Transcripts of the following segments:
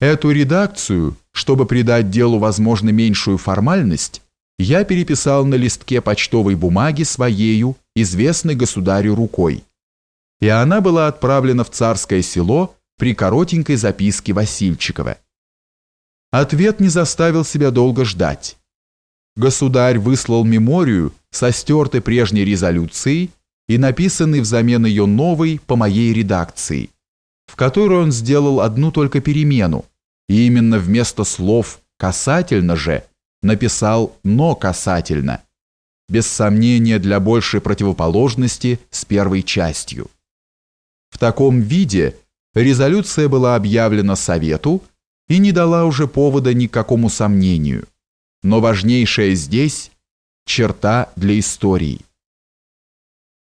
Эту редакцию, чтобы придать делу, возможно, меньшую формальность, я переписал на листке почтовой бумаги своею, известной государю рукой. И она была отправлена в царское село при коротенькой записке Васильчикова. Ответ не заставил себя долго ждать. Государь выслал меморию со стертой прежней резолюцией и написанной взамен ее новой по моей редакции – в которой он сделал одну только перемену, и именно вместо слов «касательно же» написал «но касательно», без сомнения для большей противоположности с первой частью. В таком виде резолюция была объявлена Совету и не дала уже повода ни к какому сомнению, но важнейшая здесь – черта для истории.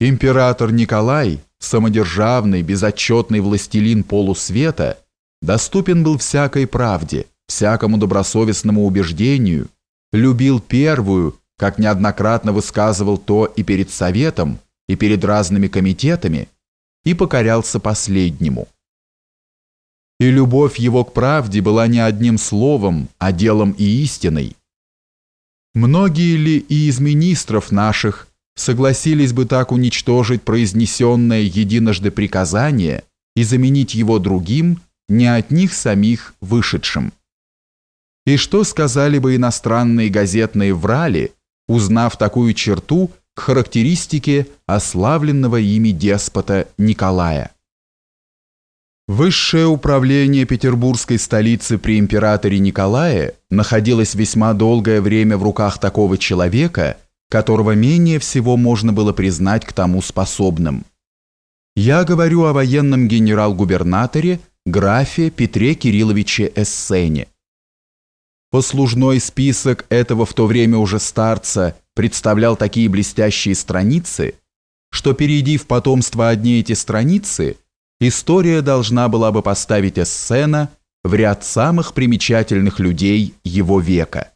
Император Николай – самодержавный, безотчетный властелин полусвета, доступен был всякой правде, всякому добросовестному убеждению, любил первую, как неоднократно высказывал то и перед Советом, и перед разными комитетами, и покорялся последнему. И любовь его к правде была не одним словом, а делом и истиной. Многие ли и из министров наших согласились бы так уничтожить произнесенное единожды приказание и заменить его другим, не от них самих вышедшим. И что сказали бы иностранные газетные врали, узнав такую черту к характеристике ославленного ими деспота Николая? Высшее управление петербургской столицы при императоре Николае находилось весьма долгое время в руках такого человека – которого менее всего можно было признать к тому способным. Я говорю о военном генерал-губернаторе графе Петре Кирилловиче Эссене. Послужной список этого в то время уже старца представлял такие блестящие страницы, что, перейди в потомство одни эти страницы, история должна была бы поставить Эссена в ряд самых примечательных людей его века.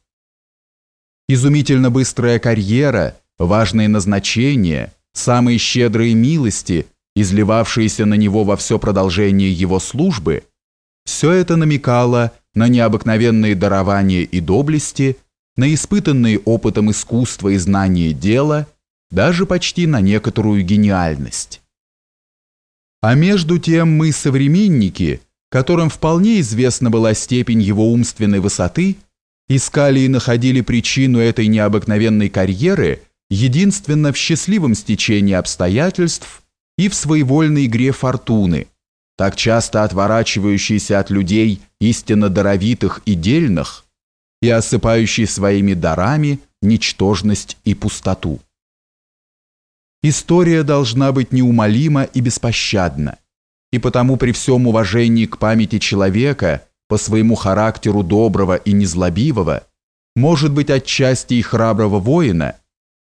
Изумительно быстрая карьера, важные назначения, самые щедрые милости, изливавшиеся на него во все продолжение его службы, все это намекало на необыкновенные дарования и доблести, на испытанные опытом искусства и знания дела, даже почти на некоторую гениальность. А между тем мы, современники, которым вполне известна была степень его умственной высоты, искали и находили причину этой необыкновенной карьеры единственно в счастливом стечении обстоятельств и в своевольной игре фортуны, так часто отворачивающейся от людей истинно даровитых и дельных и осыпающей своими дарами ничтожность и пустоту. История должна быть неумолима и беспощадна, и потому при всем уважении к памяти человека – по своему характеру доброго и незлобивого, может быть отчасти и храброго воина,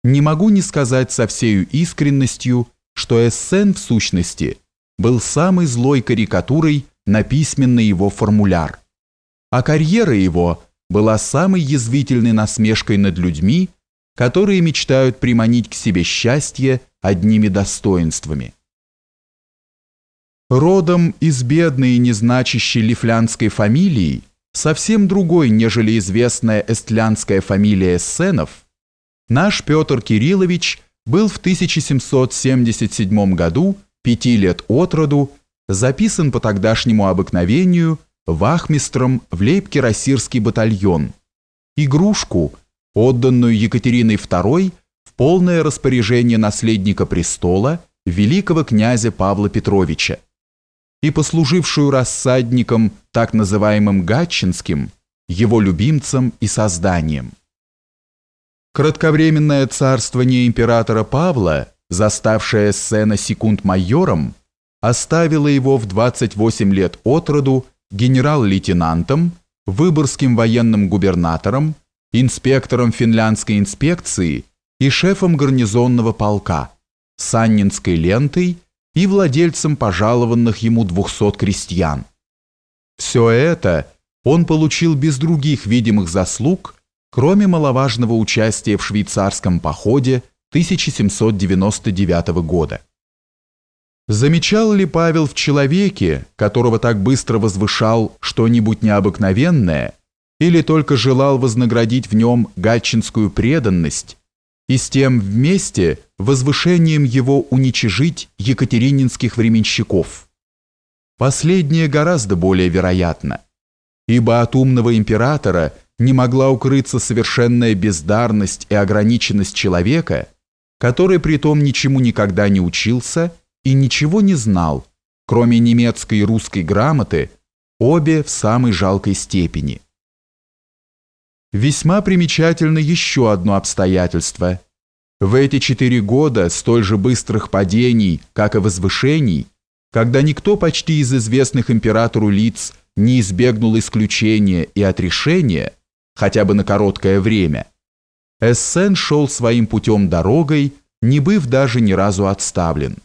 не могу не сказать со всею искренностью, что Эссен в сущности был самой злой карикатурой на письменный его формуляр, а карьера его была самой язвительной насмешкой над людьми, которые мечтают приманить к себе счастье одними достоинствами. Родом из бедной и незначащей лифлянской фамилии, совсем другой, нежели известная эстлянская фамилия Эссенов, наш Петр Кириллович был в 1777 году, пяти лет от роду, записан по тогдашнему обыкновению вахмистром в лейб-кирасирский батальон, игрушку, отданную Екатериной II в полное распоряжение наследника престола великого князя Павла Петровича и послужившую рассадником, так называемым Гатчинским, его любимцем и созданием. Кратковременное царствование императора Павла, заставшее Сена секунд-майором, оставило его в 28 лет от роду генерал-лейтенантом, выборгским военным губернатором, инспектором финляндской инспекции и шефом гарнизонного полка, саннинской лентой и владельцем пожалованных ему 200 крестьян. Все это он получил без других видимых заслуг, кроме маловажного участия в швейцарском походе 1799 года. Замечал ли Павел в человеке, которого так быстро возвышал что-нибудь необыкновенное, или только желал вознаградить в нем гатчинскую преданность и с тем вместе возвышением его уничижить екатерининских временщиков? Последнее гораздо более вероятно, ибо от умного императора не могла укрыться совершенная бездарность и ограниченность человека, который притом ничему никогда не учился и ничего не знал, кроме немецкой и русской грамоты, обе в самой жалкой степени. Весьма примечательно еще одно обстоятельство. В эти четыре года столь же быстрых падений, как и возвышений, когда никто почти из известных императору лиц не избегнул исключения и отрешения, хотя бы на короткое время, Эссен шел своим путем дорогой, не быв даже ни разу отставлен.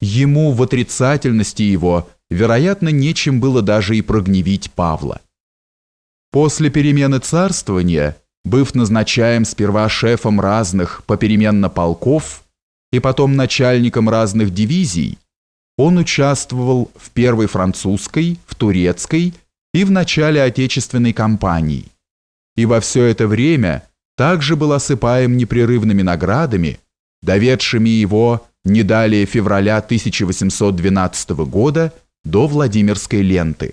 Ему в отрицательности его, вероятно, нечем было даже и прогневить Павла. После перемены царствования, быв назначаем сперва шефом разных попеременно полков и потом начальником разных дивизий, он участвовал в первой французской, в турецкой и в начале Отечественной кампании. И во все это время также был осыпаем непрерывными наградами, доведшими его не далее февраля 1812 года до Владимирской ленты.